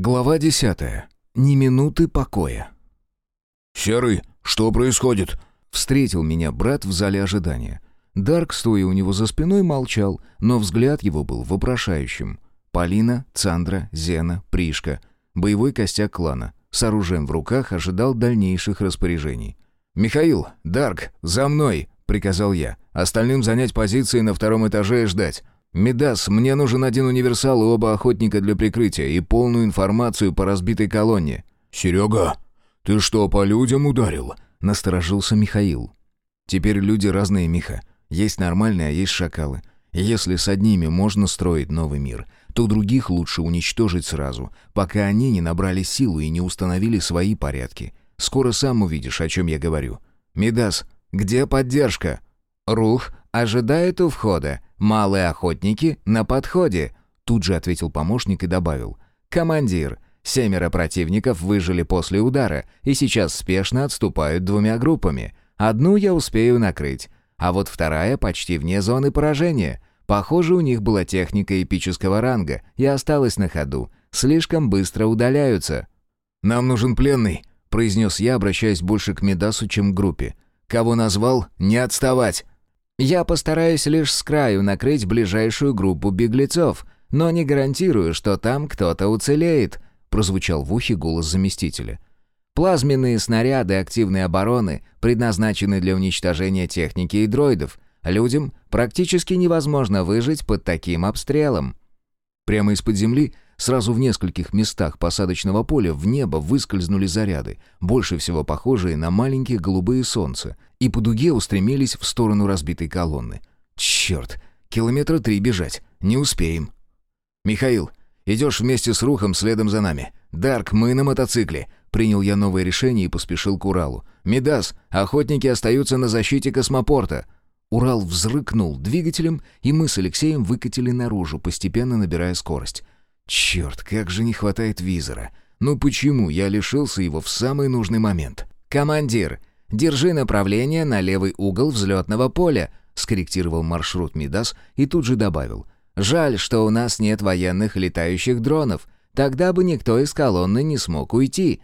Глава десятая. Ни минуты покоя. «Серый, что происходит?» Встретил меня брат в зале ожидания. Дарк, стоя у него за спиной, молчал, но взгляд его был вопрошающим. Полина, Цандра, Зена, Пришка. Боевой костяк клана. С оружием в руках ожидал дальнейших распоряжений. «Михаил, Дарк, за мной!» — приказал я. «Остальным занять позиции на втором этаже и ждать. «Медас, мне нужен один универсал и оба охотника для прикрытия и полную информацию по разбитой колонне». «Серега, ты что, по людям ударил?» — насторожился Михаил. «Теперь люди разные, Миха. Есть нормальные, а есть шакалы. Если с одними можно строить новый мир, то других лучше уничтожить сразу, пока они не набрали силу и не установили свои порядки. Скоро сам увидишь, о чем я говорю. Медас, где поддержка?» «Рух ожидает у входа. Малые охотники на подходе», — тут же ответил помощник и добавил. «Командир, семеро противников выжили после удара и сейчас спешно отступают двумя группами. Одну я успею накрыть, а вот вторая почти вне зоны поражения. Похоже, у них была техника эпического ранга и осталась на ходу. Слишком быстро удаляются». «Нам нужен пленный», — произнес я, обращаясь больше к Медасу, чем к группе. «Кого назвал? Не отставать!» Я постараюсь лишь с краю накрыть ближайшую группу беглецов, но не гарантирую, что там кто-то уцелеет», — прозвучал в ухе голос заместителя. «Плазменные снаряды активной обороны предназначены для уничтожения техники и дроидов. Людям практически невозможно выжить под таким обстрелом». Прямо из-под земли Сразу в нескольких местах посадочного поля в небо выскользнули заряды, больше всего похожие на маленькие голубые солнца, и по дуге устремились в сторону разбитой колонны. «Черт! Километра три бежать. Не успеем». «Михаил, идешь вместе с Рухом следом за нами. Дарк, мы на мотоцикле». Принял я новое решение и поспешил к Уралу. «Медас, охотники остаются на защите космопорта». Урал взрыкнул двигателем, и мы с Алексеем выкатили наружу, постепенно набирая скорость. Черт, как же не хватает визора. Ну почему я лишился его в самый нужный момент? «Командир, держи направление на левый угол взлетного поля», скорректировал маршрут Мидас и тут же добавил. «Жаль, что у нас нет военных летающих дронов. Тогда бы никто из колонны не смог уйти».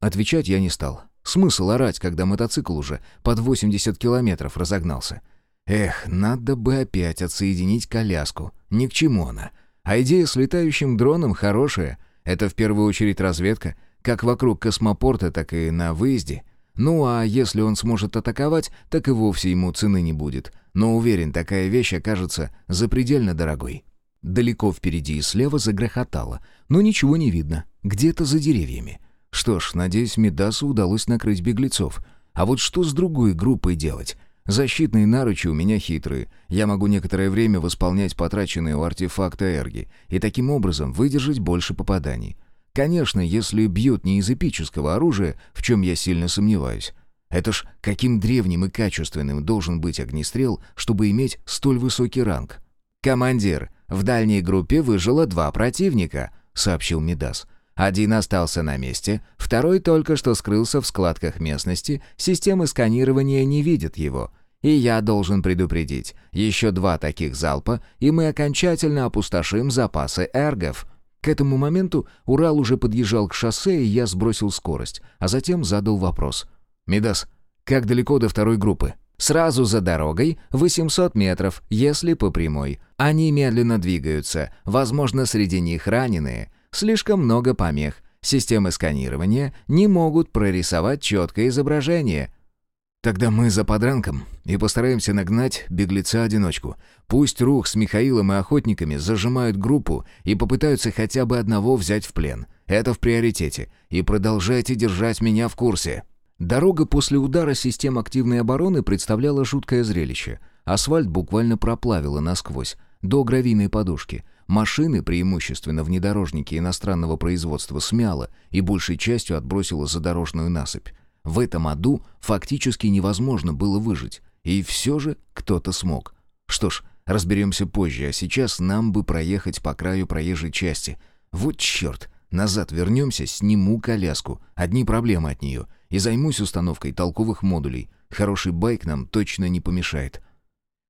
Отвечать я не стал. Смысл орать, когда мотоцикл уже под 80 километров разогнался. Эх, надо бы опять отсоединить коляску. Ни к чему она. А идея с летающим дроном хорошая. Это в первую очередь разведка, как вокруг космопорта, так и на выезде. Ну а если он сможет атаковать, так и вовсе ему цены не будет. Но уверен, такая вещь окажется запредельно дорогой. Далеко впереди и слева загрохотало, но ничего не видно, где-то за деревьями. Что ж, надеюсь, Медасу удалось накрыть беглецов. А вот что с другой группой делать? Защитные наручи у меня хитрые. Я могу некоторое время восполнять потраченные у артефакта эрги и таким образом выдержать больше попаданий. Конечно, если бьют не из эпического оружия, в чем я сильно сомневаюсь. Это ж каким древним и качественным должен быть огнестрел, чтобы иметь столь высокий ранг. «Командир, в дальней группе выжило два противника», — сообщил Мидас. Один остался на месте, второй только что скрылся в складках местности, системы сканирования не видят его. И я должен предупредить, еще два таких залпа, и мы окончательно опустошим запасы эргов. К этому моменту Урал уже подъезжал к шоссе, и я сбросил скорость, а затем задал вопрос. «Мидас, как далеко до второй группы?» «Сразу за дорогой 800 метров, если по прямой. Они медленно двигаются, возможно, среди них раненые. Слишком много помех. Системы сканирования не могут прорисовать четкое изображение. Тогда мы за подранком и постараемся нагнать беглеца-одиночку. Пусть Рух с Михаилом и охотниками зажимают группу и попытаются хотя бы одного взять в плен. Это в приоритете. И продолжайте держать меня в курсе. Дорога после удара систем активной обороны представляла жуткое зрелище. Асфальт буквально проплавило насквозь, до гравийной подушки — Машины, преимущественно внедорожники иностранного производства, смяло и большей частью отбросило за дорожную насыпь. В этом аду фактически невозможно было выжить, и все же кто-то смог. Что ж, разберемся позже, а сейчас нам бы проехать по краю проезжей части. Вот черт, назад вернемся, сниму коляску, одни проблемы от нее, и займусь установкой толковых модулей. Хороший байк нам точно не помешает.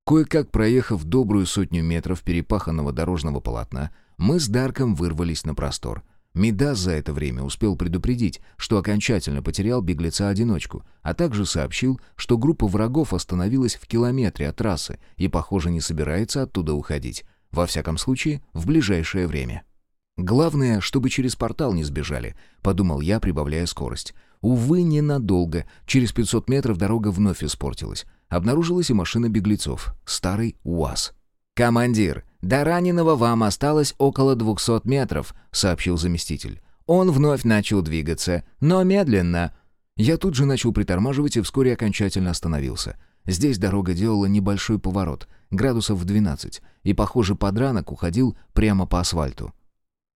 Кое-как проехав добрую сотню метров перепаханного дорожного полотна, мы с Дарком вырвались на простор. Мидас за это время успел предупредить, что окончательно потерял беглеца-одиночку, а также сообщил, что группа врагов остановилась в километре от трассы и, похоже, не собирается оттуда уходить. Во всяком случае, в ближайшее время. «Главное, чтобы через портал не сбежали», — подумал я, прибавляя скорость. Увы, ненадолго. Через 500 метров дорога вновь испортилась. Обнаружилась и машина беглецов. Старый УАЗ. «Командир, до раненого вам осталось около 200 метров», — сообщил заместитель. Он вновь начал двигаться, но медленно. Я тут же начал притормаживать и вскоре окончательно остановился. Здесь дорога делала небольшой поворот, градусов в 12, и, похоже, подранок уходил прямо по асфальту.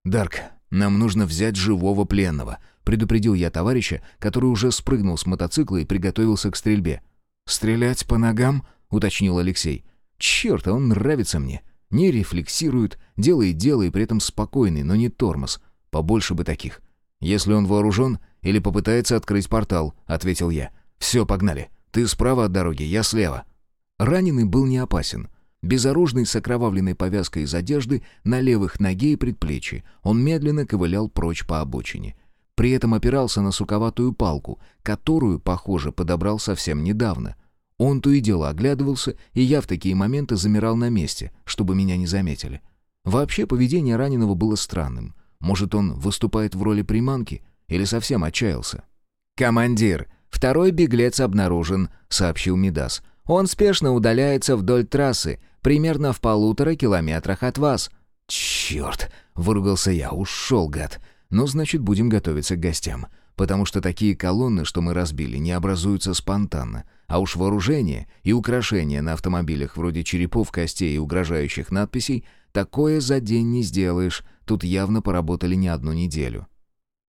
«Дарк, нам нужно взять живого пленного», — предупредил я товарища, который уже спрыгнул с мотоцикла и приготовился к стрельбе. «Стрелять по ногам?» — уточнил Алексей. «Черт, а он нравится мне. Не рефлексирует, делает дело и при этом спокойный, но не тормоз. Побольше бы таких. Если он вооружен или попытается открыть портал», — ответил я. «Все, погнали. Ты справа от дороги, я слева». Раненый был не опасен. Безоружный с окровавленной повязкой из одежды на левых ноге и предплечье, он медленно ковылял прочь по обочине. При этом опирался на суковатую палку, которую, похоже, подобрал совсем недавно. Он то и дело оглядывался, и я в такие моменты замирал на месте, чтобы меня не заметили. Вообще поведение раненого было странным. Может, он выступает в роли приманки или совсем отчаялся? «Командир, второй беглец обнаружен», — сообщил Мидас. «Он спешно удаляется вдоль трассы, примерно в полутора километрах от вас». «Черт!» — выругался я. «Ушел, гад!» «Ну, значит, будем готовиться к гостям. Потому что такие колонны, что мы разбили, не образуются спонтанно. А уж вооружение и украшения на автомобилях, вроде черепов, костей и угрожающих надписей, такое за день не сделаешь. Тут явно поработали не одну неделю.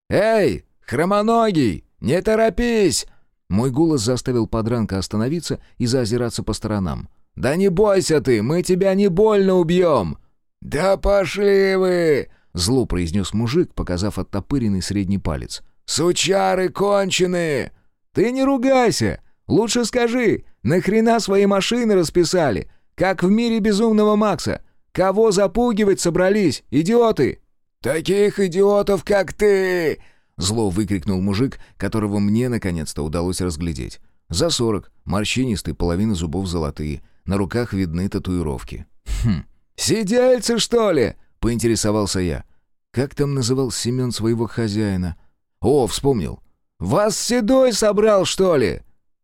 «Эй, хромоногий, не торопись!» Мой голос заставил подранка остановиться и заозираться по сторонам. «Да не бойся ты, мы тебя не больно убьем!» «Да пошли вы!» — зло произнес мужик, показав оттопыренный средний палец. «Сучары конченые!» «Ты не ругайся! Лучше скажи, нахрена свои машины расписали? Как в мире безумного Макса? Кого запугивать собрались, идиоты?» «Таких идиотов, как ты!» Зло выкрикнул мужик, которого мне наконец-то удалось разглядеть. За сорок, морщинистый, половина зубов золотые, на руках видны татуировки. «Хм, сидельцы, что ли?» — поинтересовался я. Как там называл Семен своего хозяина? «О, вспомнил. Вас Седой собрал, что ли?»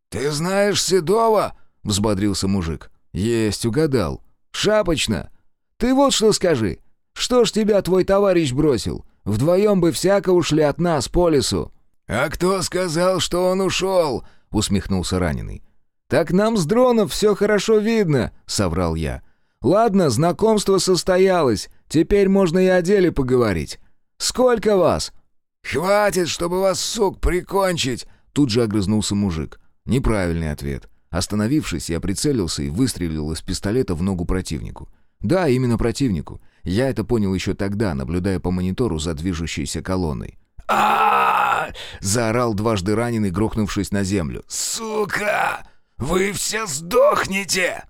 «Ты знаешь Седова?» — взбодрился мужик. «Есть, угадал. Шапочно. Ты вот что скажи. Что ж тебя твой товарищ бросил? Вдвоем бы всяко ушли от нас по лесу». «А кто сказал, что он ушел?» — усмехнулся раненый. «Так нам с дронов все хорошо видно», — соврал я. «Ладно, знакомство состоялось. Теперь можно и о деле поговорить. Сколько вас?» «Хватит, чтобы вас, сук, прикончить!» Тут же огрызнулся мужик. Неправильный ответ. Остановившись, я прицелился и выстрелил из пистолета в ногу противнику. Да, именно противнику. Я это понял еще тогда, наблюдая по монитору за движущейся колонной. а заорал дважды раненый, грохнувшись на землю. «Сука! Вы все сдохнете!»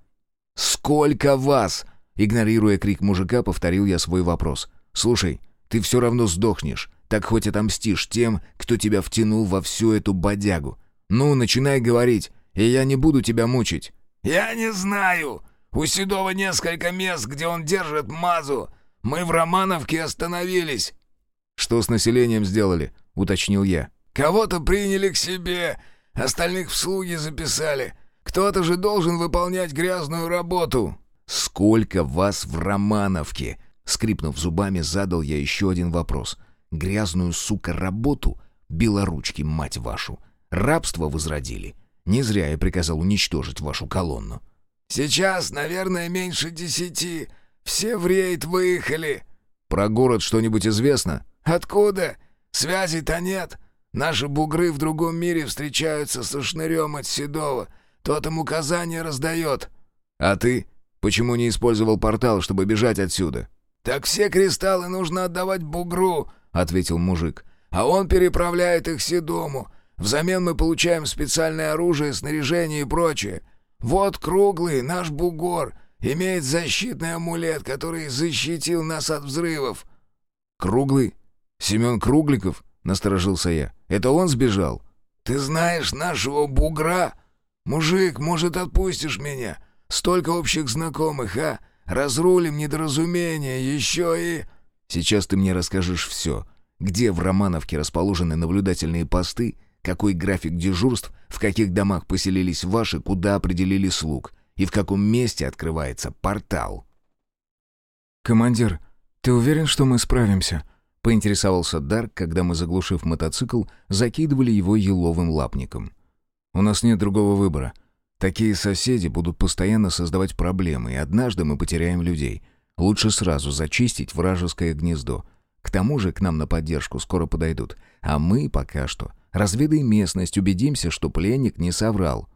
«Сколько вас?» Игнорируя крик мужика, повторил я свой вопрос. «Слушай, ты все равно сдохнешь. Так хоть отомстишь тем, кто тебя втянул во всю эту бодягу. Ну, начинай говорить, и я не буду тебя мучить». «Я не знаю. У Седова несколько мест, где он держит мазу. Мы в Романовке остановились». «Что с населением сделали?» — уточнил я. «Кого-то приняли к себе, остальных в слуги записали. Кто-то же должен выполнять грязную работу». «Сколько вас в Романовке?» Скрипнув зубами, задал я еще один вопрос. «Грязную, сука, работу? Белоручки, мать вашу! Рабство возродили? Не зря я приказал уничтожить вашу колонну». «Сейчас, наверное, меньше десяти. Все в рейд выехали». «Про город что-нибудь известно?» «Откуда? Связи-то нет. Наши бугры в другом мире встречаются со шнырем от Седова. Тот им указания раздает». «А ты? Почему не использовал портал, чтобы бежать отсюда?» «Так все кристаллы нужно отдавать бугру», — ответил мужик. «А он переправляет их Седому. Взамен мы получаем специальное оружие, снаряжение и прочее. Вот круглый наш бугор имеет защитный амулет, который защитил нас от взрывов». «Круглый? «Семен Кругликов?» — насторожился я. «Это он сбежал?» «Ты знаешь нашего бугра? Мужик, может, отпустишь меня? Столько общих знакомых, а? Разрулим недоразумение, еще и...» «Сейчас ты мне расскажешь все. Где в Романовке расположены наблюдательные посты, какой график дежурств, в каких домах поселились ваши, куда определили слуг, и в каком месте открывается портал». «Командир, ты уверен, что мы справимся?» — поинтересовался Дарк, когда мы, заглушив мотоцикл, закидывали его еловым лапником. «У нас нет другого выбора. Такие соседи будут постоянно создавать проблемы, и однажды мы потеряем людей. Лучше сразу зачистить вражеское гнездо. К тому же к нам на поддержку скоро подойдут. А мы пока что разведаем местность, убедимся, что пленник не соврал».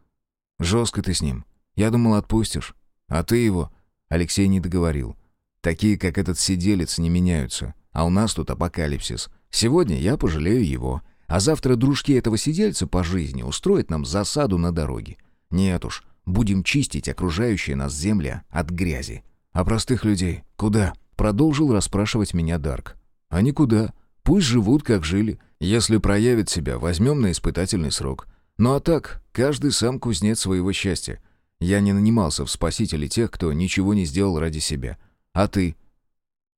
«Жестко ты с ним. Я думал, отпустишь. А ты его...» Алексей не договорил. Такие, как этот сиделец, не меняются. А у нас тут апокалипсис. Сегодня я пожалею его. А завтра дружки этого сидельца по жизни устроят нам засаду на дороге. Нет уж, будем чистить окружающие нас земля от грязи. А простых людей куда? Продолжил расспрашивать меня Дарк. А никуда. Пусть живут, как жили. Если проявят себя, возьмем на испытательный срок. Ну а так, каждый сам кузнец своего счастья. Я не нанимался в спасители тех, кто ничего не сделал ради себя. А ты?»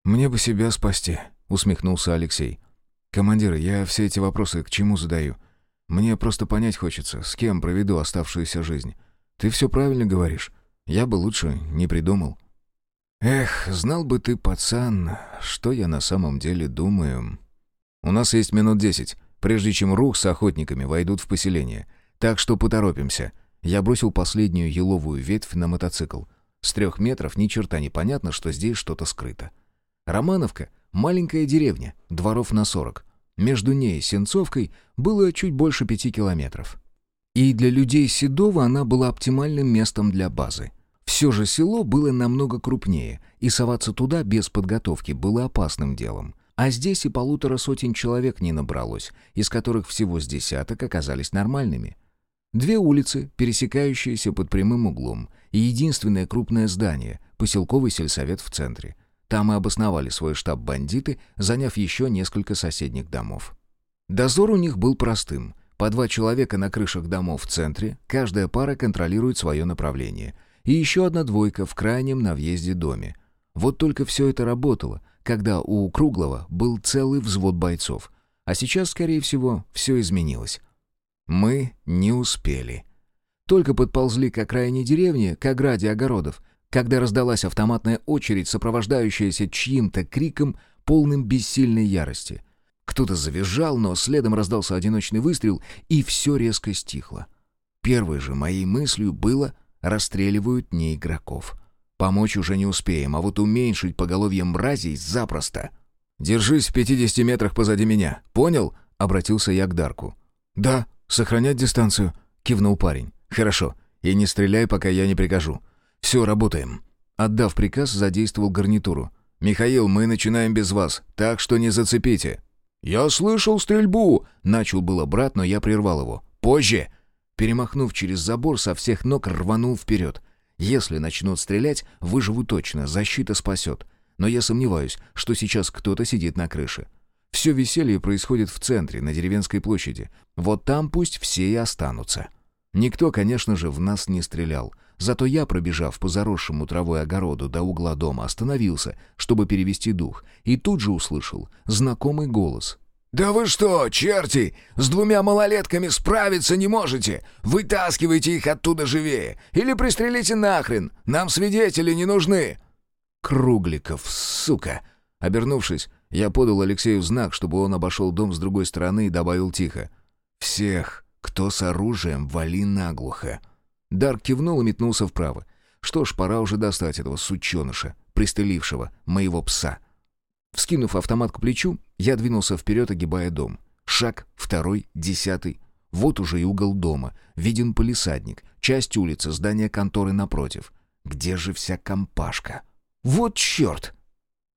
«Мне бы себя спасти», — усмехнулся Алексей. «Командир, я все эти вопросы к чему задаю? Мне просто понять хочется, с кем проведу оставшуюся жизнь. Ты все правильно говоришь. Я бы лучше не придумал». «Эх, знал бы ты, пацан, что я на самом деле думаю. У нас есть минут десять, прежде чем рух с охотниками войдут в поселение. Так что поторопимся». Я бросил последнюю еловую ветвь на мотоцикл. С трех метров ни черта не понятно, что здесь что-то скрыто. Романовка — маленькая деревня, дворов на сорок. Между ней и Сенцовкой было чуть больше пяти километров. И для людей Седова она была оптимальным местом для базы. Все же село было намного крупнее, и соваться туда без подготовки было опасным делом. А здесь и полутора сотен человек не набралось, из которых всего с десяток оказались нормальными. Две улицы, пересекающиеся под прямым углом, и единственное крупное здание — поселковый сельсовет в центре. Там и обосновали свой штаб бандиты, заняв еще несколько соседних домов. Дозор у них был простым. По два человека на крышах домов в центре, каждая пара контролирует свое направление. И еще одна двойка в крайнем на въезде доме. Вот только все это работало, когда у Круглого был целый взвод бойцов. А сейчас, скорее всего, все изменилось. Мы не успели. Только подползли к окраине деревни, к ограде огородов, когда раздалась автоматная очередь, сопровождающаяся чьим-то криком, полным бессильной ярости. Кто-то завизжал, но следом раздался одиночный выстрел, и все резко стихло. Первой же моей мыслью было «расстреливают не игроков». Помочь уже не успеем, а вот уменьшить поголовье мразей запросто. «Держись в 50 метрах позади меня, понял?» — обратился я к Дарку. «Да», «Сохранять дистанцию?» — кивнул парень. «Хорошо. И не стреляй, пока я не прикажу. Все, работаем». Отдав приказ, задействовал гарнитуру. «Михаил, мы начинаем без вас, так что не зацепите». «Я слышал стрельбу!» — начал было брат, но я прервал его. «Позже!» Перемахнув через забор, со всех ног рванул вперед. Если начнут стрелять, выживу точно, защита спасет. Но я сомневаюсь, что сейчас кто-то сидит на крыше. Все веселье происходит в центре, на деревенской площади. Вот там пусть все и останутся. Никто, конечно же, в нас не стрелял. Зато я, пробежав по заросшему травой огороду до угла дома, остановился, чтобы перевести дух, и тут же услышал знакомый голос. «Да вы что, черти, с двумя малолетками справиться не можете? Вытаскивайте их оттуда живее! Или пристрелите нахрен! Нам свидетели не нужны!» «Кругликов, сука!» Обернувшись, я подал Алексею знак, чтобы он обошел дом с другой стороны и добавил тихо. «Всех, кто с оружием, вали наглухо». Дарк кивнул и метнулся вправо. Что ж, пора уже достать этого сученыша, пристрелившего моего пса. Вскинув автомат к плечу, я двинулся вперед, огибая дом. Шаг, второй, десятый. Вот уже и угол дома. Виден полисадник, часть улицы, здание конторы напротив. Где же вся компашка? Вот черт!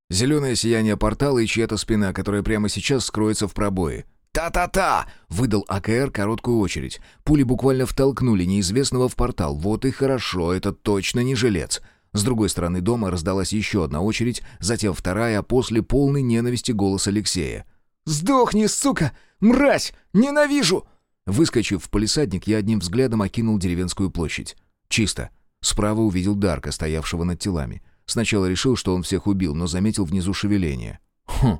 Зеленое сияние портала и чья-то спина, которая прямо сейчас скроется в пробое. «Та-та-та!» — выдал АКР короткую очередь. Пули буквально втолкнули неизвестного в портал. Вот и хорошо, это точно не жилец. С другой стороны дома раздалась еще одна очередь, затем вторая, а после полной ненависти голос Алексея. Сдохни, сука! Мразь! Ненавижу!» Выскочив в полисадник, я одним взглядом окинул деревенскую площадь. Чисто. Справа увидел Дарка, стоявшего над телами. Сначала решил, что он всех убил, но заметил внизу шевеление. «Хм.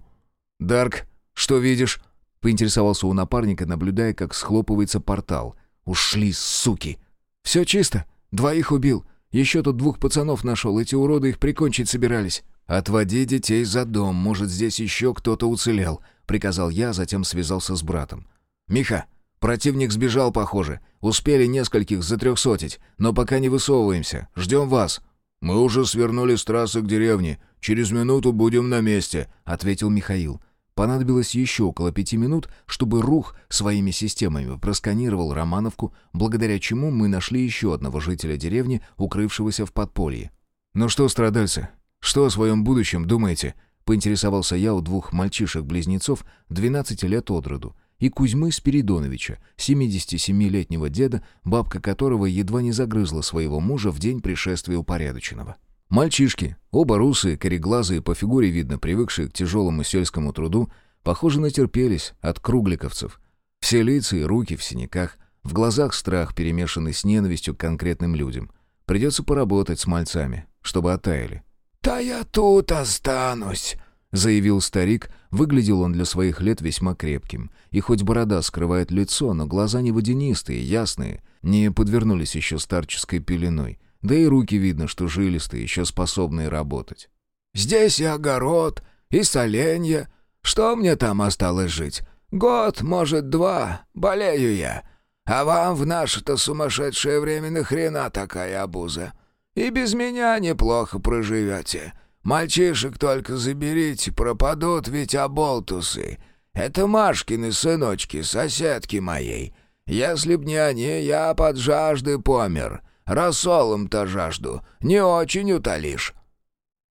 Дарк, что видишь?» Поинтересовался у напарника, наблюдая, как схлопывается портал. «Ушли, суки!» «Все чисто. Двоих убил. Еще тут двух пацанов нашел. Эти уроды их прикончить собирались». «Отводи детей за дом. Может, здесь еще кто-то уцелел», — приказал я, затем связался с братом. «Миха, Противник сбежал, похоже. Успели нескольких затрехсотить, но пока не высовываемся. Ждем вас». «Мы уже свернули с трассы к деревне. Через минуту будем на месте», — ответил Михаил. Понадобилось еще около пяти минут, чтобы Рух своими системами просканировал Романовку, благодаря чему мы нашли еще одного жителя деревни, укрывшегося в подполье. «Ну что, страдальцы, что о своем будущем думаете?» — поинтересовался я у двух мальчишек-близнецов 12 лет от роду и Кузьмы Спиридоновича, 77-летнего деда, бабка которого едва не загрызла своего мужа в день пришествия упорядоченного. Мальчишки, оба русые, кореглазые, по фигуре видно, привыкшие к тяжелому сельскому труду, похоже, натерпелись от кругликовцев. Все лица и руки в синяках, в глазах страх, перемешанный с ненавистью к конкретным людям. Придется поработать с мальцами, чтобы оттаяли. «Да я тут останусь», — заявил старик. Выглядел он для своих лет весьма крепким. И хоть борода скрывает лицо, но глаза не водянистые, ясные, не подвернулись еще старческой пеленой. Да и руки видно, что жилистые, еще способные работать. «Здесь и огород, и соленья. Что мне там осталось жить? Год, может, два. Болею я. А вам в наше-то сумасшедшее время нахрена такая обуза? И без меня неплохо проживете». Мальчишек только заберите, пропадут ведь оболтусы. Это Машкины сыночки, соседки моей. Если б не они, я под жажды помер. Рассолом-то жажду не очень утолишь».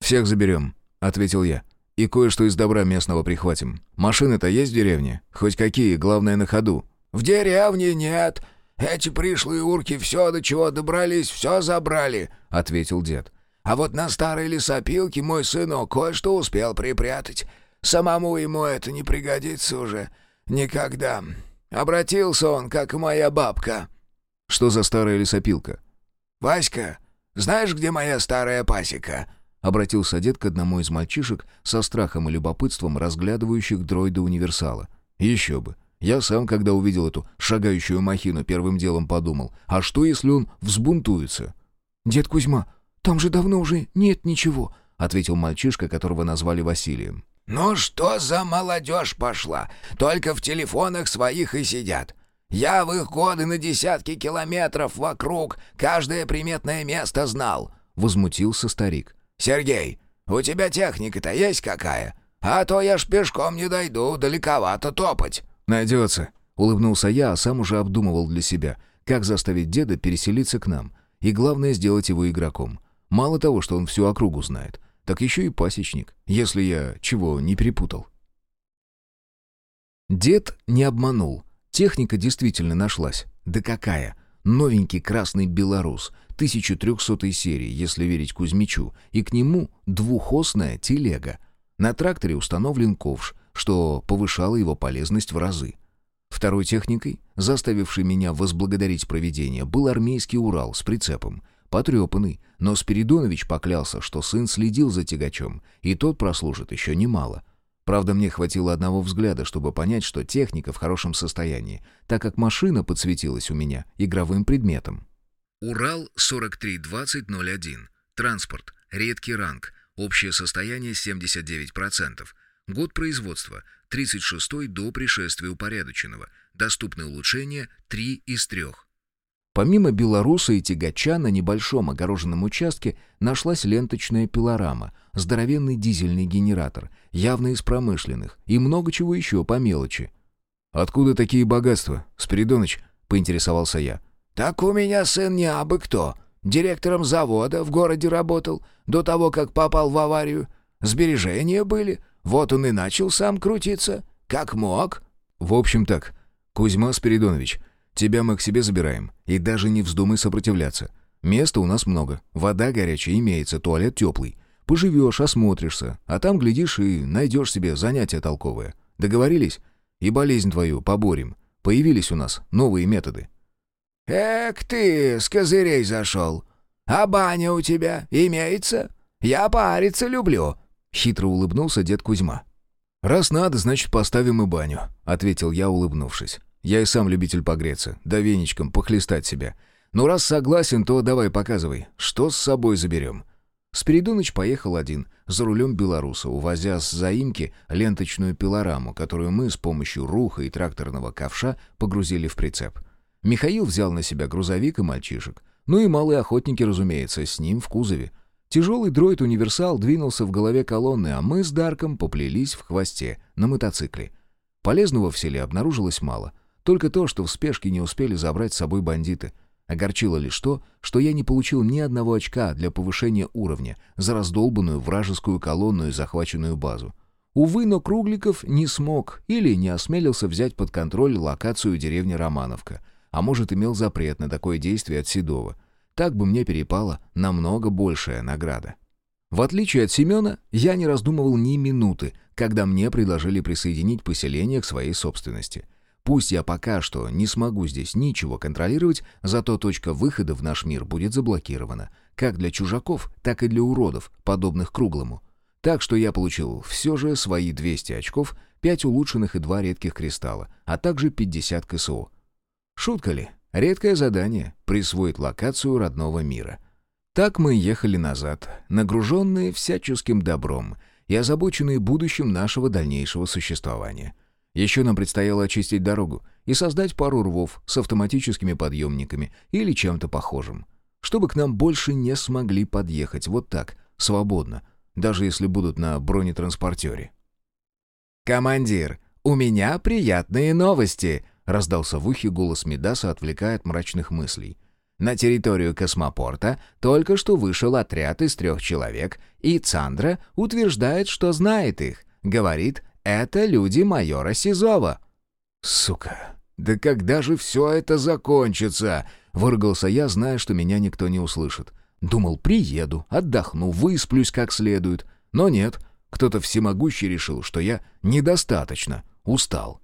«Всех заберем», — ответил я. «И кое-что из добра местного прихватим. Машины-то есть в деревне? Хоть какие, главное, на ходу». «В деревне нет. Эти пришлые урки все, до чего добрались, все забрали», — ответил дед. А вот на старой лесопилке мой сынок кое-что успел припрятать. Самому ему это не пригодится уже никогда. Обратился он, как моя бабка». «Что за старая лесопилка?» «Васька, знаешь, где моя старая пасека?» Обратился дед к одному из мальчишек со страхом и любопытством, разглядывающих дроида универсала. «Еще бы. Я сам, когда увидел эту шагающую махину, первым делом подумал, а что, если он взбунтуется?» «Дед Кузьма, «Там же давно уже нет ничего», — ответил мальчишка, которого назвали Василием. «Ну что за молодежь пошла? Только в телефонах своих и сидят. Я в их годы на десятки километров вокруг каждое приметное место знал», — возмутился старик. «Сергей, у тебя техника-то есть какая? А то я ж пешком не дойду, далековато топать». «Найдется», — улыбнулся я, а сам уже обдумывал для себя, как заставить деда переселиться к нам, и главное сделать его игроком. Мало того, что он всю округу знает, так еще и пасечник, если я чего не перепутал. Дед не обманул. Техника действительно нашлась. Да какая! Новенький красный белорус, 1300 серии, если верить Кузьмичу, и к нему двухосная телега. На тракторе установлен ковш, что повышало его полезность в разы. Второй техникой, заставившей меня возблагодарить проведение, был армейский Урал с прицепом — Потрепанный, но Спиридонович поклялся, что сын следил за тягачом, и тот прослужит еще немало. Правда, мне хватило одного взгляда, чтобы понять, что техника в хорошем состоянии, так как машина подсветилась у меня игровым предметом. Урал 432001. Транспорт. Редкий ранг. Общее состояние 79%. Год производства. 36 до пришествия упорядоченного. Доступны улучшения 3 из 3. Помимо белоруса и тягача на небольшом огороженном участке нашлась ленточная пилорама, здоровенный дизельный генератор, явно из промышленных, и много чего еще по мелочи. «Откуда такие богатства, Спиридоныч?» — поинтересовался я. «Так у меня сын не абы кто. Директором завода в городе работал, до того, как попал в аварию. Сбережения были, вот он и начал сам крутиться, как мог». «В общем так, Кузьма Спиридонович, Тебя мы к себе забираем, и даже не вздумай сопротивляться. Места у нас много, вода горячая имеется, туалет теплый. Поживешь, осмотришься, а там, глядишь, и найдешь себе занятие толковое. Договорились? И болезнь твою поборем. Появились у нас новые методы». «Эк ты, с козырей зашел. А баня у тебя имеется? Я париться люблю», — хитро улыбнулся дед Кузьма. «Раз надо, значит, поставим и баню», — ответил я, улыбнувшись. «Я и сам любитель погреться, да веничком похлестать себя. Ну, раз согласен, то давай показывай, что с собой заберем». Спиридоныч поехал один, за рулем белоруса, увозя с заимки ленточную пилораму, которую мы с помощью руха и тракторного ковша погрузили в прицеп. Михаил взял на себя грузовик и мальчишек. Ну и малые охотники, разумеется, с ним в кузове. Тяжелый дроид-универсал двинулся в голове колонны, а мы с Дарком поплелись в хвосте, на мотоцикле. Полезного в селе обнаружилось мало. Только то, что в спешке не успели забрать с собой бандиты. Огорчило лишь то, что я не получил ни одного очка для повышения уровня за раздолбанную вражескую колонну и захваченную базу. Увы, но Кругликов не смог или не осмелился взять под контроль локацию деревни Романовка — а может, имел запрет на такое действие от Седова. Так бы мне перепала намного большая награда. В отличие от Семена, я не раздумывал ни минуты, когда мне предложили присоединить поселение к своей собственности. Пусть я пока что не смогу здесь ничего контролировать, зато точка выхода в наш мир будет заблокирована, как для чужаков, так и для уродов, подобных круглому. Так что я получил все же свои 200 очков, 5 улучшенных и 2 редких кристалла, а также 50 КСО. Шутка ли? Редкое задание — присвоить локацию родного мира. Так мы ехали назад, нагруженные всяческим добром и озабоченные будущим нашего дальнейшего существования. Еще нам предстояло очистить дорогу и создать пару рвов с автоматическими подъемниками или чем-то похожим, чтобы к нам больше не смогли подъехать вот так, свободно, даже если будут на бронетранспортере. «Командир, у меня приятные новости!» Раздался в ухе голос Медаса, отвлекая от мрачных мыслей. На территорию космопорта только что вышел отряд из трех человек, и Цандра утверждает, что знает их. Говорит, это люди майора Сизова. «Сука, да когда же все это закончится?» — выругался я, зная, что меня никто не услышит. Думал, приеду, отдохну, высплюсь как следует. Но нет, кто-то всемогущий решил, что я недостаточно устал.